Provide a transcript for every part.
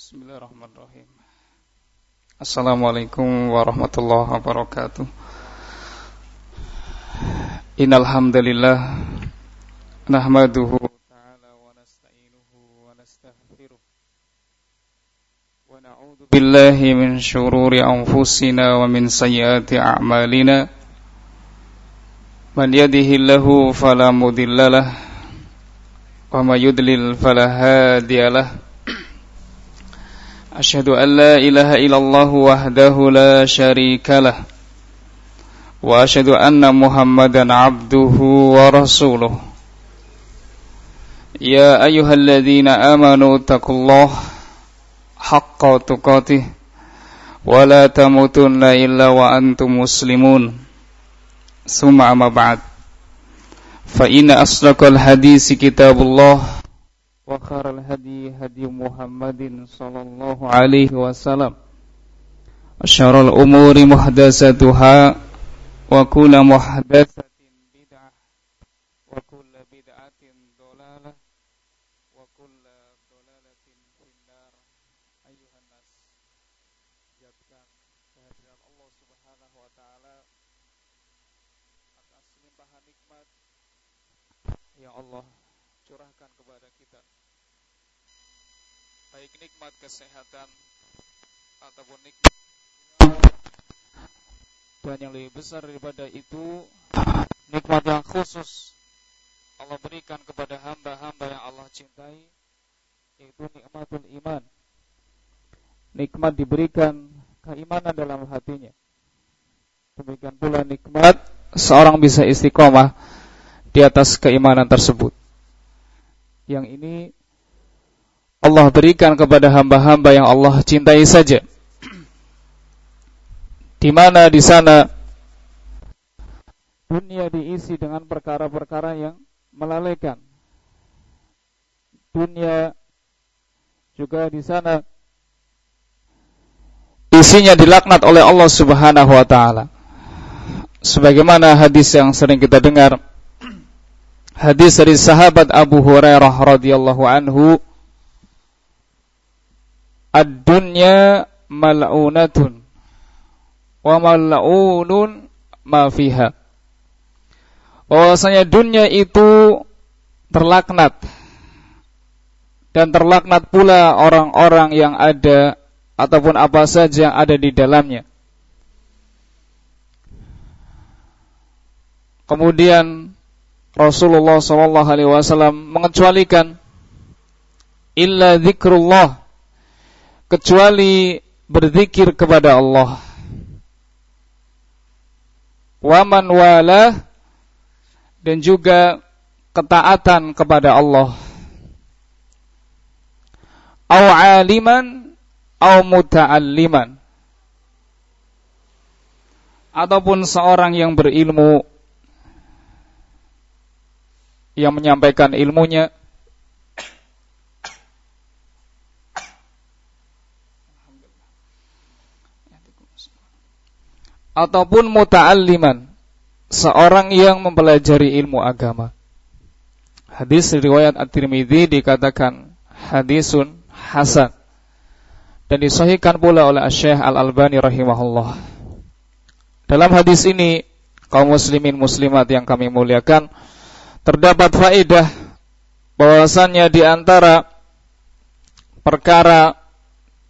Bismillahirrahmanirrahim. Assalamualaikum warahmatullahi wabarakatuh. Innal hamdalillah nahmaduhu ta'ala wa nasta'inuhu wa nastaghfiruh. Wa na'udzu billahi min shururi anfusina wa min sayyiati a'malina. Man yahdihillahu fala mudhillalah wa may yudlil fala hadiyalah. أشهد أن لا إله إلا الله وحده لا شريك له وأشهد أن محمدا عبده ورسوله يا أيها الذين آمنوا اتقوا الله حق تقاته ولا تموتن إلا وأنتم مسلمون ثم أما بعد فإن أصدق الحديث كتاب الله وخير الهدي هدي محمد صلى الله عليه وسلم. وشر الأمور محدثاتها وكل محدثة nikmat kesehatan ataupun nikmat dan yang lebih besar daripada itu nikmat yang khusus Allah berikan kepada hamba-hamba yang Allah cintai yaitu nikmatul iman. Nikmat diberikan keimanan dalam hatinya. Demikian pula nikmat seorang bisa istiqomah di atas keimanan tersebut. Yang ini Allah berikan kepada hamba-hamba yang Allah cintai saja. Di mana di sana dunia diisi dengan perkara-perkara yang melalaikan. Dunia juga di sana isinya dilaknat oleh Allah Subhanahu wa taala. Sebagaimana hadis yang sering kita dengar hadis dari sahabat Abu Hurairah radhiyallahu anhu ad-dunya mal'unatun wa mal'unun ma fiha. Bahwasanya dunia itu terlaknat dan terlaknat pula orang-orang yang ada ataupun apa saja yang ada di dalamnya. Kemudian Rasulullah Shallallahu Alaihi Wasallam mengecualikan illa zikrullah kecuali berzikir kepada Allah. Waman wala dan juga ketaatan kepada Allah. Au aliman au muta'alliman. Ataupun seorang yang berilmu yang menyampaikan ilmunya ataupun muta'alliman seorang yang mempelajari ilmu agama. Hadis riwayat At-Tirmidzi dikatakan hadisun hasan dan disahihkan pula oleh Syekh Al-Albani rahimahullah. Dalam hadis ini kaum muslimin muslimat yang kami muliakan terdapat faedah bahwasannya di antara perkara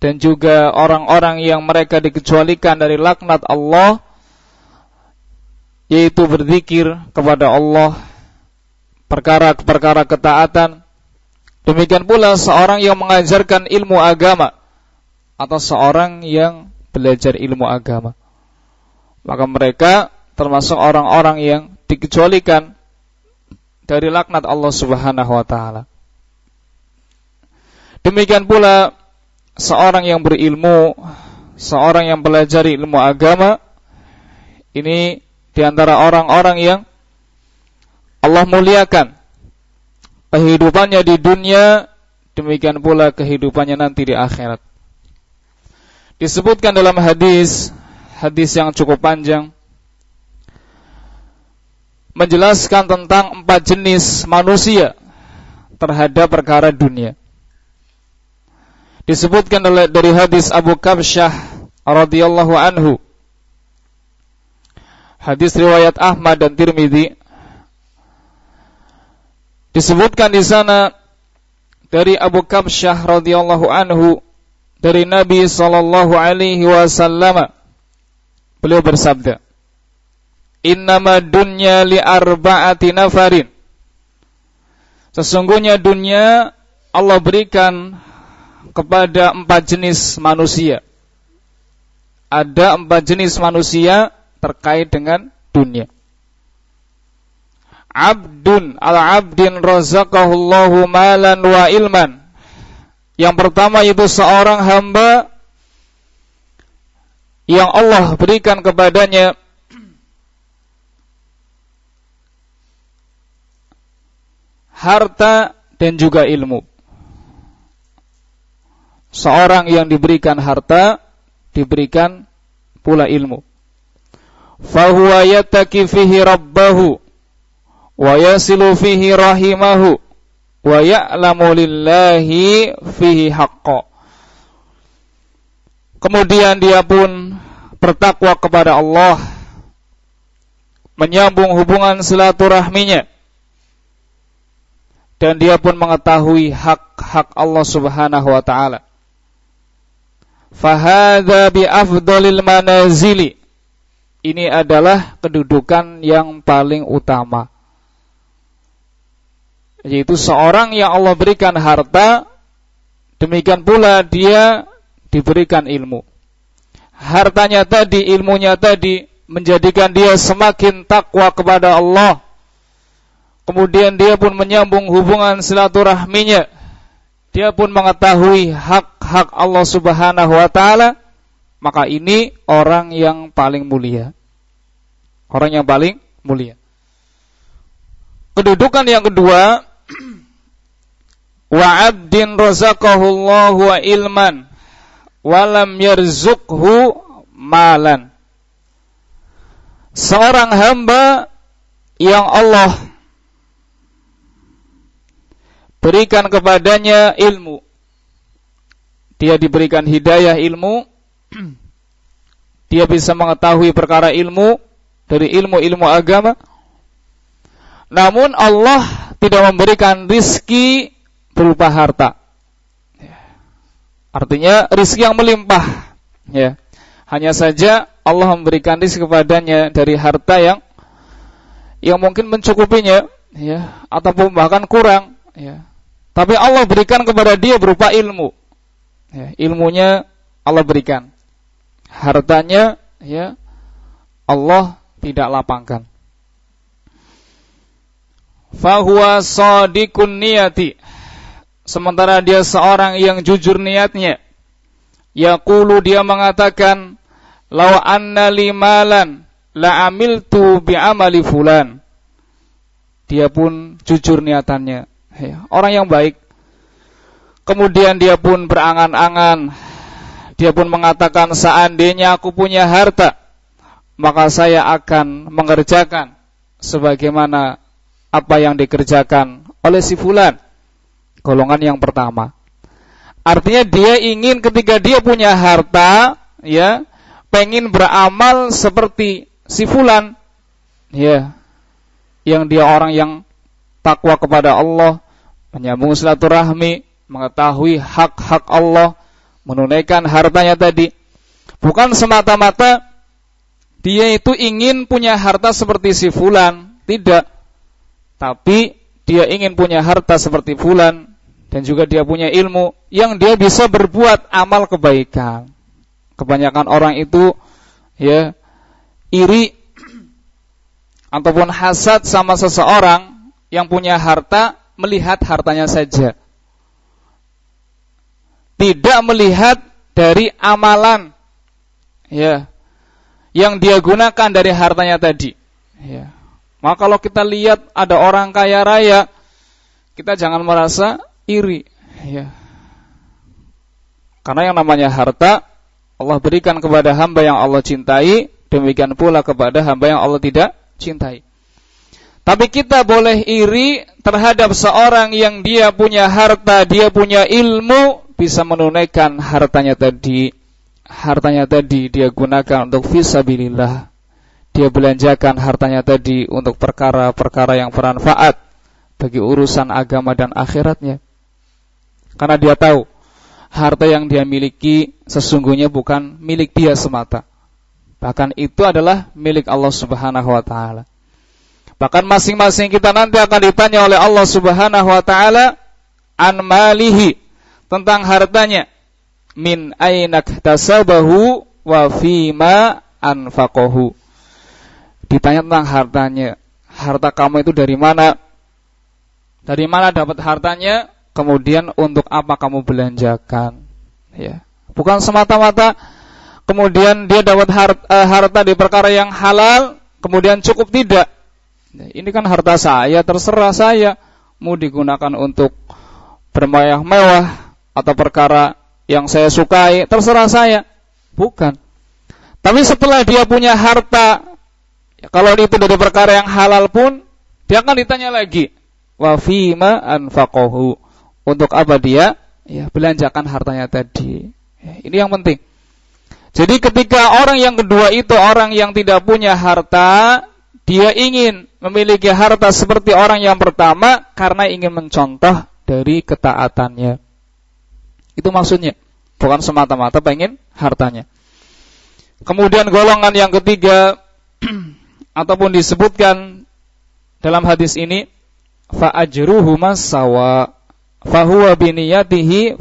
dan juga orang-orang yang mereka dikecualikan dari laknat Allah yaitu berzikir kepada Allah perkara-perkara ketaatan. Demikian pula seorang yang mengajarkan ilmu agama atau seorang yang belajar ilmu agama. Maka mereka termasuk orang-orang yang dikecualikan dari laknat Allah Subhanahu wa taala. Demikian pula seorang yang berilmu, seorang yang pelajari ilmu agama, ini di antara orang-orang yang Allah muliakan kehidupannya di dunia, demikian pula kehidupannya nanti di akhirat. Disebutkan dalam hadis, hadis yang cukup panjang, menjelaskan tentang empat jenis manusia terhadap perkara dunia. Disebutkan oleh dari hadis Abu Kabsyah radhiyallahu anhu. Hadis riwayat Ahmad dan Tirmidzi. Disebutkan di sana dari Abu Kabsyah radhiyallahu anhu dari Nabi sallallahu alaihi wasallam beliau bersabda Innama dunya li arba'ati nafarin. Sesungguhnya dunia Allah berikan kepada empat jenis manusia. Ada empat jenis manusia terkait dengan dunia. Abdun al-abdin razaqahullahu malan wa ilman. Yang pertama itu seorang hamba yang Allah berikan kepadanya harta dan juga ilmu. Seorang yang diberikan harta diberikan pula ilmu. Fahuwa yattaki fihi rabbahu wa yasilu fihi rahimahu wa ya'lamu lillahi fihi haqqa. Kemudian dia pun bertakwa kepada Allah, menyambung hubungan silaturahminya, dan dia pun mengetahui hak-hak Allah Subhanahu wa taala. Fahadha bi afdalil manazili. Ini adalah kedudukan yang paling utama. Yaitu seorang yang Allah berikan harta, demikian pula dia diberikan ilmu. Hartanya tadi, ilmunya tadi menjadikan dia semakin takwa kepada Allah Kemudian dia pun menyambung hubungan silaturahminya. Dia pun mengetahui hak-hak Allah Subhanahu wa taala, maka ini orang yang paling mulia. Orang yang paling mulia. Kedudukan yang kedua, wa 'abdin razaqahullahu wa ilman walam yarzuqhu malan. Seorang hamba yang Allah berikan kepadanya ilmu. Dia diberikan hidayah ilmu, dia bisa mengetahui perkara ilmu dari ilmu-ilmu agama. Namun Allah tidak memberikan rizki berupa harta. Artinya rizki yang melimpah. Ya. Hanya saja Allah memberikan rizki kepadanya dari harta yang yang mungkin mencukupinya, ya, ataupun bahkan kurang, ya. Tapi Allah berikan kepada dia berupa ilmu. Ya, ilmunya Allah berikan. Hartanya ya Allah tidak lapangkan. Fahuwa sadiqun niyati. Sementara dia seorang yang jujur niatnya. Yaqulu dia mengatakan, "Lau anna limalan la amiltu bi amali fulan." Dia pun jujur niatannya ya, orang yang baik. Kemudian dia pun berangan-angan, dia pun mengatakan seandainya aku punya harta, maka saya akan mengerjakan sebagaimana apa yang dikerjakan oleh si fulan. Golongan yang pertama. Artinya dia ingin ketika dia punya harta, ya, pengen beramal seperti si fulan, ya, yang dia orang yang takwa kepada Allah, menyambung silaturahmi, mengetahui hak-hak Allah, menunaikan hartanya tadi. Bukan semata-mata dia itu ingin punya harta seperti si fulan, tidak. Tapi dia ingin punya harta seperti fulan dan juga dia punya ilmu yang dia bisa berbuat amal kebaikan. Kebanyakan orang itu ya iri ataupun hasad sama seseorang yang punya harta melihat hartanya saja. Tidak melihat dari amalan ya yang dia gunakan dari hartanya tadi. Ya. Maka kalau kita lihat ada orang kaya raya, kita jangan merasa iri, ya. Karena yang namanya harta Allah berikan kepada hamba yang Allah cintai, demikian pula kepada hamba yang Allah tidak cintai. Tapi kita boleh iri terhadap seorang yang dia punya harta, dia punya ilmu, bisa menunaikan hartanya tadi, hartanya tadi dia gunakan untuk fisabilillah. Dia belanjakan hartanya tadi untuk perkara-perkara yang bermanfaat bagi urusan agama dan akhiratnya. Karena dia tahu harta yang dia miliki sesungguhnya bukan milik dia semata. Bahkan itu adalah milik Allah Subhanahu wa taala. Bahkan masing-masing kita nanti akan ditanya oleh Allah Subhanahu wa taala an malihi tentang hartanya min ainak tasabahu wa fima anfaqahu. Ditanya tentang hartanya. Harta kamu itu dari mana? Dari mana dapat hartanya? Kemudian untuk apa kamu belanjakan? Ya. Bukan semata-mata kemudian dia dapat harta, uh, harta di perkara yang halal, kemudian cukup tidak ini kan harta saya, terserah saya mau digunakan untuk bermewah-mewah atau perkara yang saya sukai, terserah saya. Bukan. Tapi setelah dia punya harta, ya kalau itu dari perkara yang halal pun, dia akan ditanya lagi, wa fima anfaqahu. Untuk apa dia? Ya, belanjakan hartanya tadi. Ya, ini yang penting. Jadi ketika orang yang kedua itu orang yang tidak punya harta, dia ingin memiliki harta seperti orang yang pertama karena ingin mencontoh dari ketaatannya. Itu maksudnya. Bukan semata-mata pengen hartanya. Kemudian golongan yang ketiga ataupun disebutkan dalam hadis ini masawa fahuwa biniyatihi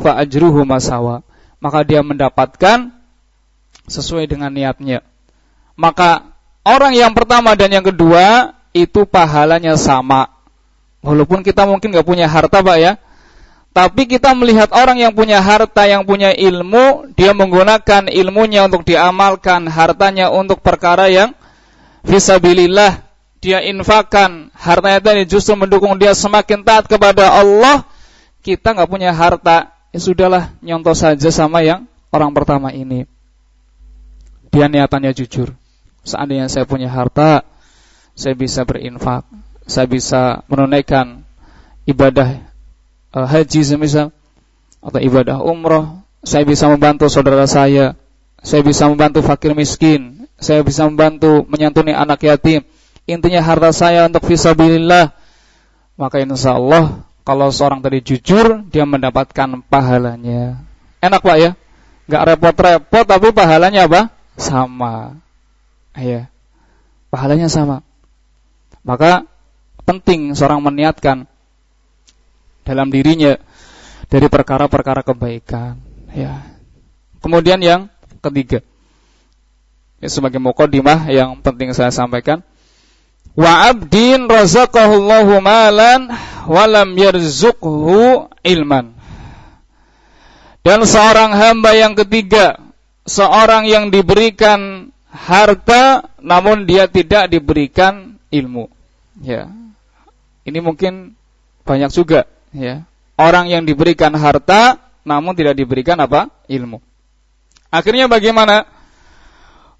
maka dia mendapatkan sesuai dengan niatnya maka orang yang pertama dan yang kedua itu pahalanya sama. Walaupun kita mungkin nggak punya harta, Pak ya. Tapi kita melihat orang yang punya harta, yang punya ilmu, dia menggunakan ilmunya untuk diamalkan, hartanya untuk perkara yang visabilillah. Dia infakkan, hartanya tadi justru mendukung dia semakin taat kepada Allah. Kita nggak punya harta, ya sudahlah, nyontoh saja sama yang orang pertama ini. Dia niatannya jujur seandainya saya punya harta, saya bisa berinfak, saya bisa menunaikan ibadah uh, haji semisal atau ibadah umroh, saya bisa membantu saudara saya, saya bisa membantu fakir miskin, saya bisa membantu menyantuni anak yatim. Intinya harta saya untuk fisabilillah. Maka insya Allah kalau seorang tadi jujur dia mendapatkan pahalanya. Enak Pak ya? Gak repot-repot tapi pahalanya apa? Sama. Ya. Pahalanya sama. Maka penting seorang meniatkan dalam dirinya dari perkara-perkara kebaikan. Ya. Kemudian yang ketiga. Ini sebagai mukaddimah yang penting saya sampaikan. Wa abdin razaqahullahu malan walam yarzuqhu ilman. Dan seorang hamba yang ketiga, seorang yang diberikan harta namun dia tidak diberikan ilmu. Ya. Ini mungkin banyak juga ya. Orang yang diberikan harta namun tidak diberikan apa? ilmu. Akhirnya bagaimana?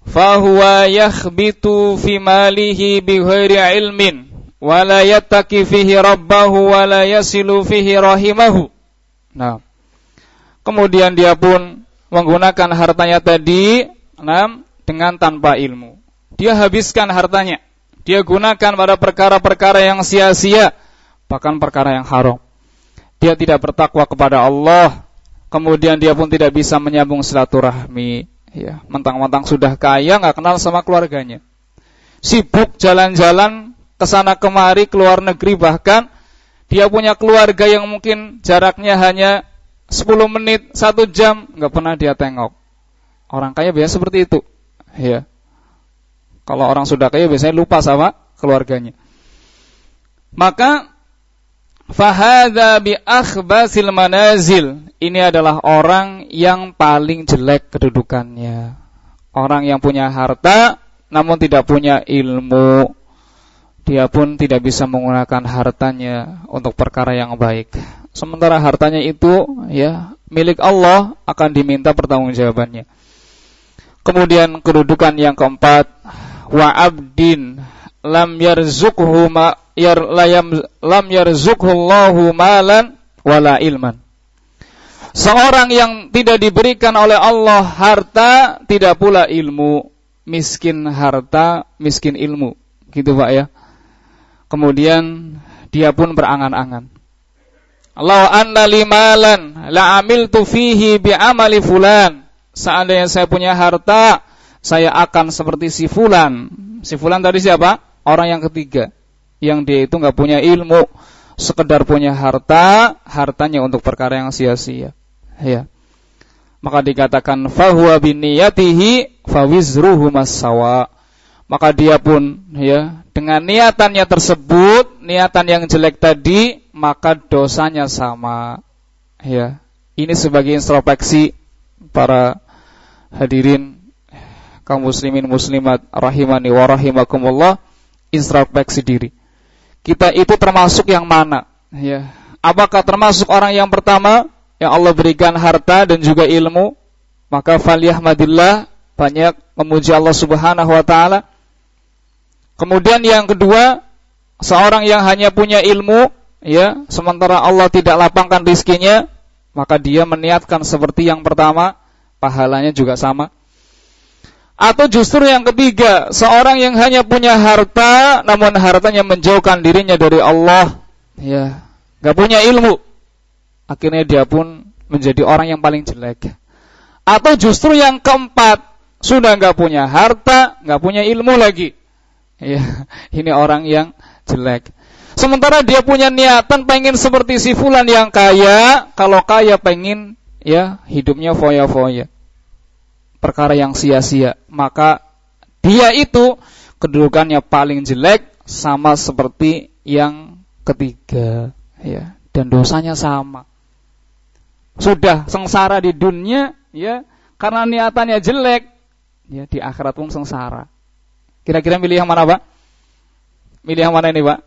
Fahuwa yakhbitu fi malihi bighairi ilmin wa la yattaqi fihi rabbahu wa la yasilu fihi rahimahu. Nah. Kemudian dia pun menggunakan hartanya tadi, nah, dengan tanpa ilmu. Dia habiskan hartanya. Dia gunakan pada perkara-perkara yang sia-sia, bahkan perkara yang haram. Dia tidak bertakwa kepada Allah, kemudian dia pun tidak bisa menyambung silaturahmi. Ya, mentang-mentang sudah kaya nggak kenal sama keluarganya. Sibuk jalan-jalan ke sana kemari keluar negeri bahkan dia punya keluarga yang mungkin jaraknya hanya 10 menit, satu jam nggak pernah dia tengok. Orang kaya biasa seperti itu. Ya. Kalau orang sudah kaya biasanya lupa sama keluarganya. Maka fahadha bi akhbasil manazil. Ini adalah orang yang paling jelek kedudukannya. Orang yang punya harta namun tidak punya ilmu. Dia pun tidak bisa menggunakan hartanya untuk perkara yang baik. Sementara hartanya itu ya milik Allah akan diminta pertanggungjawabannya. Kemudian kedudukan yang keempat wa abdin lam yarzuqhu ma yar layam lam yarzuqhu Allahu malan wala ilman. Seorang yang tidak diberikan oleh Allah harta, tidak pula ilmu. Miskin harta, miskin ilmu. Gitu Pak ya. Kemudian dia pun berangan-angan. Allah anna limalan la amiltu fihi bi amali fulan. Seandainya saya punya harta, saya akan seperti si fulan. Si fulan tadi siapa? Orang yang ketiga. Yang dia itu nggak punya ilmu, sekedar punya harta, hartanya untuk perkara yang sia-sia ya maka dikatakan fahuwa biniyatihi fawizruhu masawa maka dia pun ya dengan niatannya tersebut niatan yang jelek tadi maka dosanya sama ya ini sebagai introspeksi para hadirin kaum muslimin muslimat rahimani wa rahimakumullah introspeksi diri kita itu termasuk yang mana? Ya. Apakah termasuk orang yang pertama? Yang Allah berikan harta dan juga ilmu, maka falyahmadillah banyak memuji Allah Subhanahu wa taala. Kemudian yang kedua, seorang yang hanya punya ilmu, ya, sementara Allah tidak lapangkan rizkinya, maka dia meniatkan seperti yang pertama, pahalanya juga sama. Atau justru yang ketiga, seorang yang hanya punya harta, namun hartanya menjauhkan dirinya dari Allah, ya, gak punya ilmu, akhirnya dia pun menjadi orang yang paling jelek. Atau justru yang keempat, sudah nggak punya harta, nggak punya ilmu lagi. Ya, ini orang yang jelek. Sementara dia punya niatan pengen seperti si fulan yang kaya, kalau kaya pengen ya hidupnya foya-foya. Perkara yang sia-sia, maka dia itu kedudukannya paling jelek sama seperti yang ketiga, ya, dan dosanya sama sudah sengsara di dunia ya karena niatannya jelek ya di akhirat pun sengsara. Kira-kira milih yang mana, Pak? Milih yang mana ini, Pak?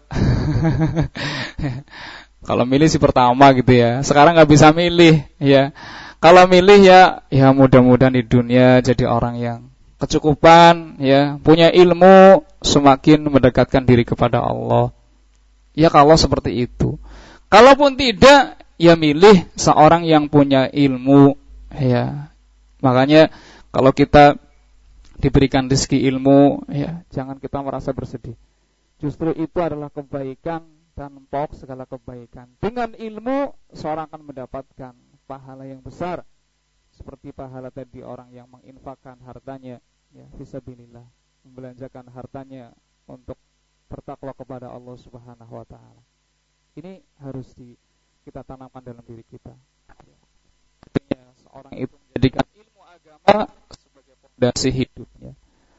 Kalau milih si pertama gitu ya. Sekarang nggak bisa milih ya. Kalau milih ya ya mudah-mudahan di dunia jadi orang yang kecukupan ya, punya ilmu semakin mendekatkan diri kepada Allah. Ya kalau seperti itu. Kalaupun tidak ya milih seorang yang punya ilmu ya makanya kalau kita diberikan rezeki ilmu ya jangan kita merasa bersedih justru itu adalah kebaikan dan pokok segala kebaikan dengan ilmu seorang akan mendapatkan pahala yang besar seperti pahala tadi orang yang menginfakkan hartanya ya fisabilillah membelanjakan hartanya untuk bertakwa kepada Allah Subhanahu wa taala ini harus di kita tanamkan dalam diri kita. Artinya seorang itu menjadikan ilmu agama sebagai fondasi hidupnya.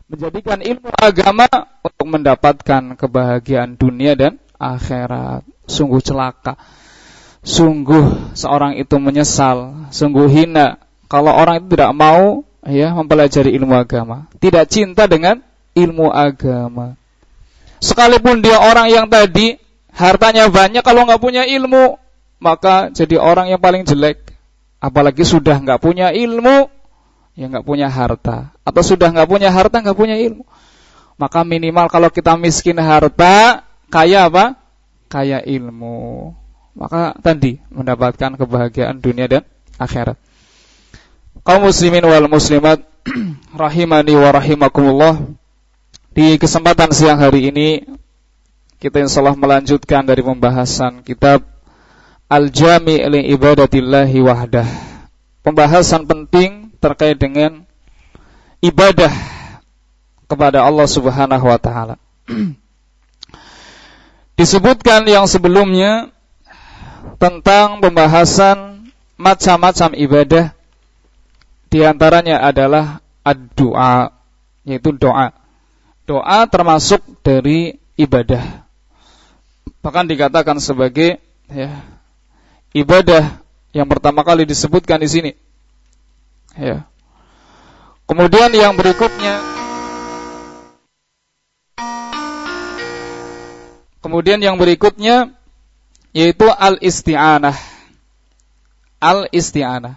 Menjadikan ilmu agama untuk mendapatkan kebahagiaan dunia dan akhirat. Sungguh celaka. Sungguh seorang itu menyesal, sungguh hina kalau orang itu tidak mau ya mempelajari ilmu agama, tidak cinta dengan ilmu agama. Sekalipun dia orang yang tadi hartanya banyak kalau nggak punya ilmu maka jadi orang yang paling jelek. Apalagi sudah nggak punya ilmu, ya nggak punya harta. Atau sudah nggak punya harta, nggak punya ilmu. Maka minimal kalau kita miskin harta, kaya apa? Kaya ilmu. Maka tadi mendapatkan kebahagiaan dunia dan akhirat. Kaum muslimin wal muslimat rahimani wa rahimakumullah. Di kesempatan siang hari ini kita insyaallah melanjutkan dari pembahasan kitab Al-Jami' li ibadatillahi wahdah. Pembahasan penting terkait dengan ibadah kepada Allah Subhanahu wa taala. Disebutkan yang sebelumnya tentang pembahasan macam-macam ibadah di antaranya adalah ad-du'a yaitu doa. Doa termasuk dari ibadah. Bahkan dikatakan sebagai ya ibadah yang pertama kali disebutkan di sini. Ya. Kemudian yang berikutnya Kemudian yang berikutnya yaitu al-isti'anah. Al-isti'anah.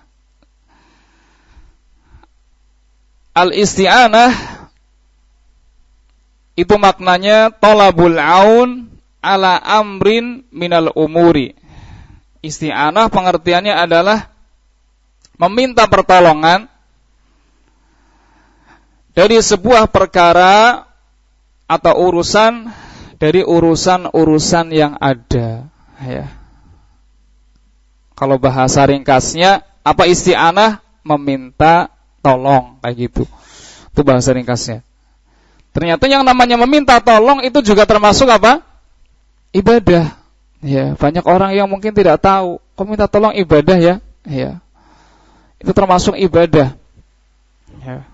Al-isti'anah itu maknanya tolabul aun ala amrin minal umuri Isti'anah pengertiannya adalah meminta pertolongan dari sebuah perkara atau urusan dari urusan-urusan yang ada ya. Kalau bahasa ringkasnya apa isti'anah meminta tolong kayak gitu. Itu bahasa ringkasnya. Ternyata yang namanya meminta tolong itu juga termasuk apa? Ibadah. Ya, banyak orang yang mungkin tidak tahu, kok minta tolong ibadah ya? Ya. Itu termasuk ibadah. Ya.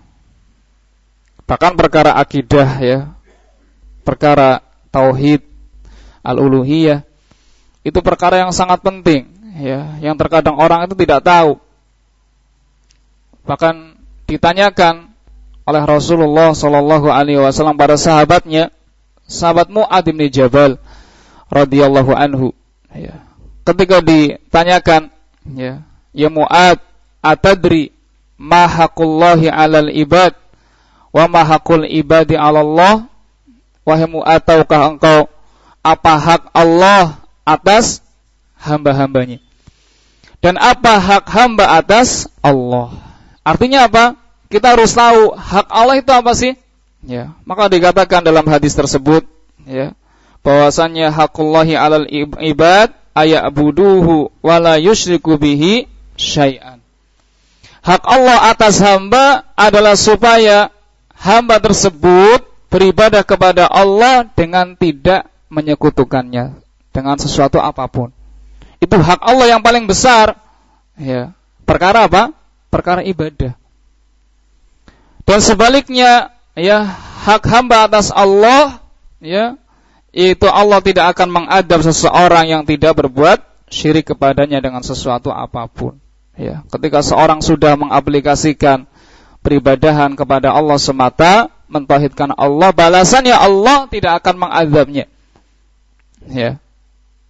Bahkan perkara akidah ya. Perkara tauhid al-uluhiyah itu perkara yang sangat penting ya, yang terkadang orang itu tidak tahu. Bahkan ditanyakan oleh Rasulullah Shallallahu Alaihi Wasallam pada sahabatnya, sahabat Muad bin Jabal radhiyallahu anhu. Ya. Ketika ditanyakan, ya, ya Muad, atadri mahakullahi alal ibad wa mahakul ibadi Allah Wahai Muad, tahukah engkau apa hak Allah atas hamba-hambanya? Dan apa hak hamba atas Allah? Artinya apa? kita harus tahu hak Allah itu apa sih? Ya, maka dikatakan dalam hadis tersebut ya, bahwasannya hakullahi alal ibad ayabuduhu wala yusyriku bihi syai'an. Hak Allah atas hamba adalah supaya hamba tersebut beribadah kepada Allah dengan tidak menyekutukannya dengan sesuatu apa pun. Itu hak Allah yang paling besar. Ya. Perkara apa? Perkara ibadah. Dan sebaliknya, ya, hak hamba atas Allah, ya, itu Allah tidak akan mengadab seseorang yang tidak berbuat syirik kepadanya dengan sesuatu apa pun. Ya, ketika seorang sudah mengaplikasikan peribadahan kepada Allah semata, mentauhidkan Allah, balasannya Allah tidak akan mengadabnya. Ya.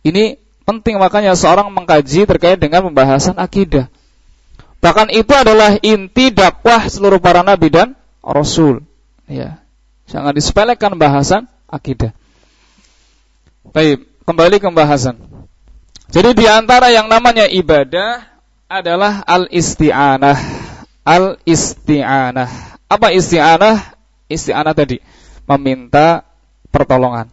Ini penting makanya seorang mengkaji terkait dengan pembahasan akidah. Bahkan itu adalah inti dakwah seluruh para nabi dan rasul. Ya. Jangan disepelekan bahasan akidah. Baik, kembali ke pembahasan. Jadi di antara yang namanya ibadah adalah al-isti'anah. Al-isti'anah. Apa isti'anah? Isti'anah tadi meminta pertolongan.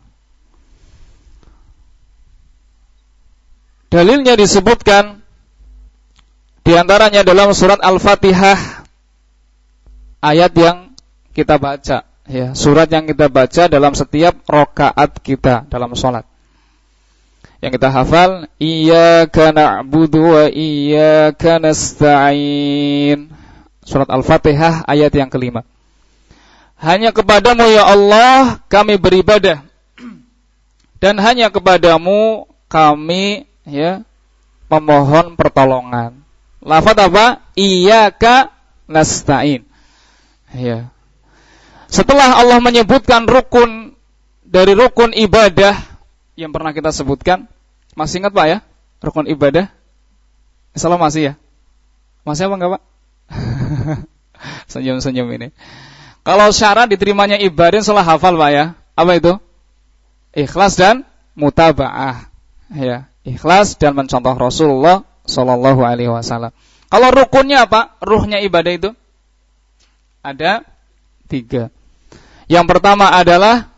Dalilnya disebutkan di antaranya dalam surat Al-Fatihah ayat yang kita baca ya, surat yang kita baca dalam setiap rokaat kita dalam sholat. Yang kita hafal, Iyyaka na'budu wa iyyaka nasta'in. Surat Al-Fatihah ayat yang kelima. Hanya kepadamu ya Allah kami beribadah. Dan hanya kepadamu kami ya memohon pertolongan. Lafaz apa? Iyyaka nasta'in. Ya. Setelah Allah menyebutkan rukun dari rukun ibadah yang pernah kita sebutkan, masih ingat Pak ya? Rukun ibadah? Insyaallah masih ya? Masih apa enggak Pak? Senyum-senyum ini. Kalau syarat diterimanya ibadah salah hafal Pak ya. Apa itu? Ikhlas dan mutabaah. Ya, ikhlas dan mencontoh Rasulullah Sallallahu Alaihi Wasallam. Kalau rukunnya apa? Ruhnya ibadah itu ada tiga. Yang pertama adalah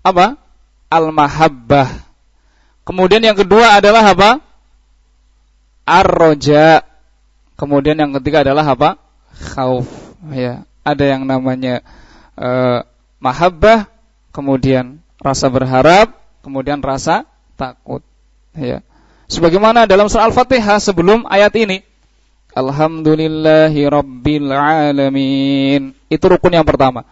apa? Al-mahabbah. Kemudian yang kedua adalah apa? Ar-roja. Kemudian yang ketiga adalah apa? Khauf. Ya, ada yang namanya uh, mahabbah, kemudian rasa berharap, kemudian rasa takut. Ya. Sebagaimana dalam surah Al-Fatihah sebelum ayat ini. Alhamdulillahi Rabbil Alamin. Itu rukun yang pertama.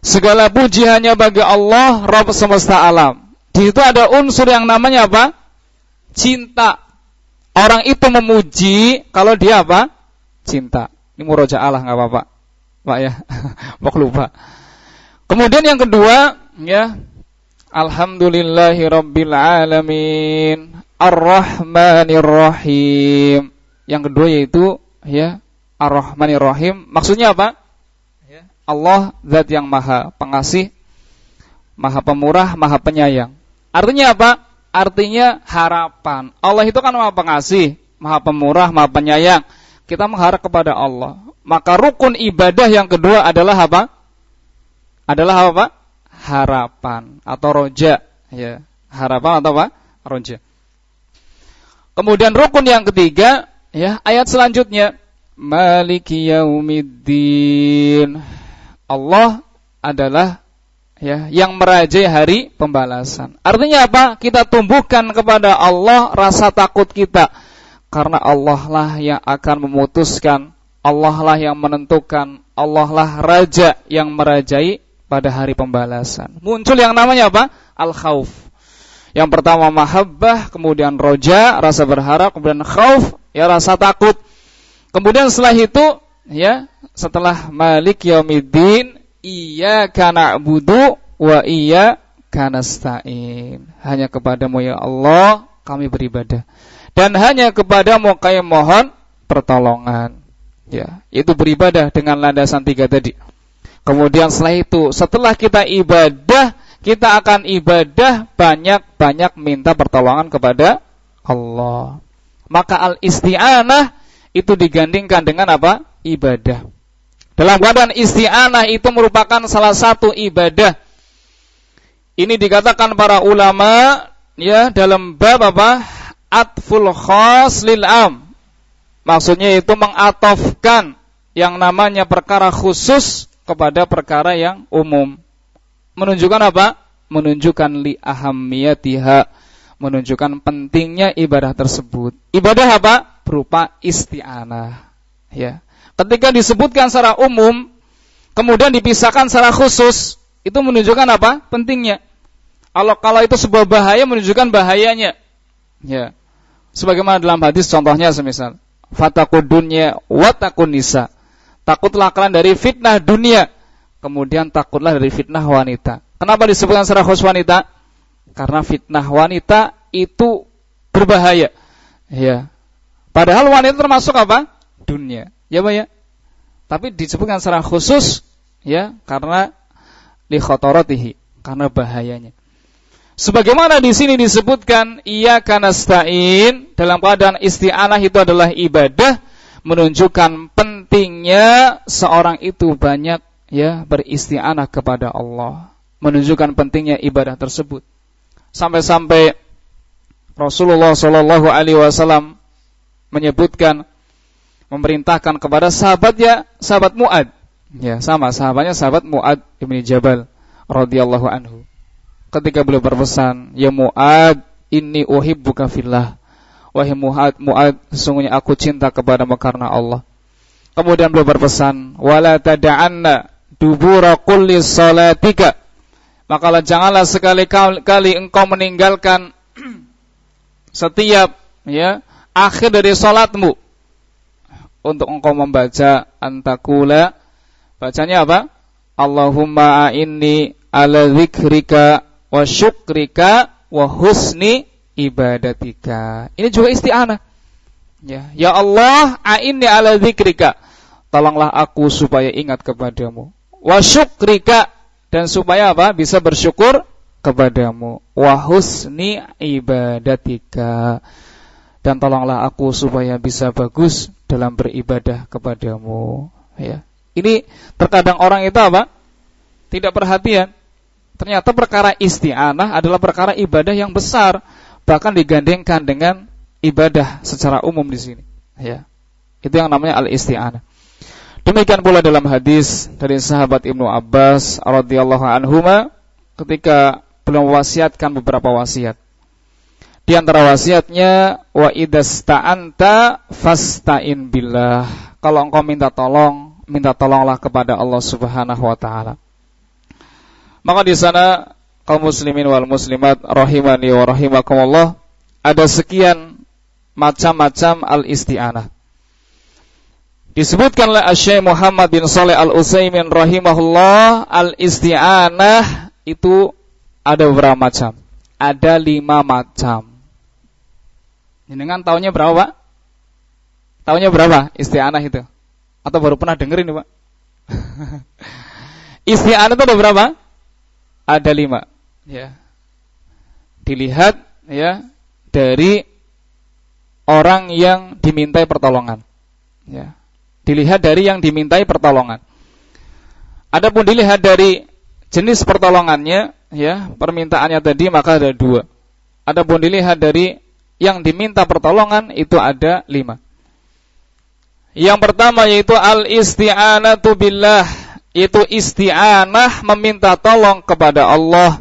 Segala puji hanya bagi Allah, Rabb semesta alam. Di situ ada unsur yang namanya apa? Cinta. Orang itu memuji kalau dia apa? Cinta. Ini Allah nggak apa-apa. Pak ya, Pak lupa. Kemudian yang kedua, ya, Alhamdulillahi Rabbil Alamin. Rahim. Yang kedua yaitu ya Ar-Rahmanir Rahim. Maksudnya apa? Ya. Allah zat yang maha pengasih, maha pemurah, maha penyayang. Artinya apa? Artinya harapan. Allah itu kan maha pengasih, maha pemurah, maha penyayang. Kita mengharap kepada Allah. Maka rukun ibadah yang kedua adalah apa? Adalah apa? Harapan atau roja, ya. Harapan atau apa? Roja. Kemudian rukun yang ketiga, ya, ayat selanjutnya, Maliki yaumiddin. Allah adalah ya yang merajai hari pembalasan. Artinya apa? Kita tumbuhkan kepada Allah rasa takut kita karena Allah lah yang akan memutuskan, Allah lah yang menentukan, Allah lah raja yang merajai pada hari pembalasan. Muncul yang namanya apa? Al-khauf. Yang pertama mahabbah, kemudian roja, rasa berharap, kemudian khauf, ya rasa takut. Kemudian setelah itu, ya, setelah Malik Yaumiddin, iya kana budu wa iya kanastain. Hanya kepadamu ya Allah kami beribadah dan hanya kepadamu kami mohon pertolongan. Ya, itu beribadah dengan landasan tiga tadi. Kemudian setelah itu, setelah kita ibadah, kita akan ibadah banyak-banyak minta pertolongan kepada Allah. Maka al-isti'anah itu digandingkan dengan apa? Ibadah. Dalam keadaan isti'anah itu merupakan salah satu ibadah. Ini dikatakan para ulama ya dalam bab apa? Atful khas lil am. Maksudnya itu mengatofkan yang namanya perkara khusus kepada perkara yang umum. Menunjukkan apa? Menunjukkan li ahamiyatiha, menunjukkan pentingnya ibadah tersebut. Ibadah apa? Berupa isti'anah. Ya. Ketika disebutkan secara umum, kemudian dipisahkan secara khusus, itu menunjukkan apa? Pentingnya. Kalau kalau itu sebuah bahaya menunjukkan bahayanya. Ya. Sebagaimana dalam hadis contohnya semisal fatakun dunya wa takun nisa. Takutlah kalian dari fitnah dunia, kemudian takutlah dari fitnah wanita. Kenapa disebutkan secara khusus wanita? Karena fitnah wanita itu berbahaya. Ya. Padahal wanita termasuk apa? Dunia. Ya, Pak ya. Tapi disebutkan secara khusus ya karena li karena bahayanya. Sebagaimana di sini disebutkan ia kanastain dalam keadaan isti'anah itu adalah ibadah menunjukkan pentingnya seorang itu banyak ya beristi'anah kepada Allah, menunjukkan pentingnya ibadah tersebut. Sampai-sampai Rasulullah Shallallahu alaihi wasallam menyebutkan memerintahkan kepada sahabatnya sahabat Muad. Ya sama sahabatnya sahabat Muad ibni Jabal radhiyallahu anhu ketika beliau berpesan, "Ya Muad, ini uhibbuka fillah." Wahai Muad, Muad, sesungguhnya aku cinta kepadamu karena Allah. Kemudian beliau berpesan, "Wala tada'anna dubura kulli salatika." Maka janganlah sekali-kali engkau meninggalkan setiap ya akhir dari salatmu untuk engkau membaca antakula bacanya apa? Allahumma a'inni ala dzikrika wa syukrika wa husni ibadatika. Ini juga isti'anah. Ya, ya Allah, a'inni ala dzikrika. Tolonglah aku supaya ingat kepadamu. Wa syukrika dan supaya apa? Bisa bersyukur kepadamu. Wa husni ibadatika. Dan tolonglah aku supaya bisa bagus dalam beribadah kepadamu. Ya. Ini terkadang orang itu apa? Tidak perhatian ternyata perkara isti'anah adalah perkara ibadah yang besar, bahkan digandengkan dengan ibadah secara umum di sini. Ya. Itu yang namanya al-isti'anah. Demikian pula dalam hadis dari sahabat Ibnu Abbas radhiyallahu anhu ketika beliau mewasiatkan beberapa wasiat. Di antara wasiatnya wa idasta'anta fasta'in billah. Kalau engkau minta tolong, minta tolonglah kepada Allah Subhanahu wa taala. Maka di sana kaum muslimin wal muslimat rahimani wa rahimakumullah ada sekian macam-macam al-isti'anah. Disebutkan oleh Syekh Muhammad bin Saleh Al-Utsaimin rahimahullah al-isti'anah itu ada beberapa macam. Ada lima macam. Dengan tahunnya berapa, Pak? Tahunnya berapa isti'anah itu? Atau baru pernah dengerin, Pak? isti'anah itu ada berapa? Ada lima. Ya. Dilihat ya dari orang yang dimintai pertolongan. Ya. Dilihat dari yang dimintai pertolongan. Adapun dilihat dari jenis pertolongannya, ya, permintaannya tadi maka ada dua. Adapun dilihat dari yang diminta pertolongan itu ada lima. Yang pertama yaitu al-isti'anatu billah, itu isti'anah meminta tolong kepada Allah.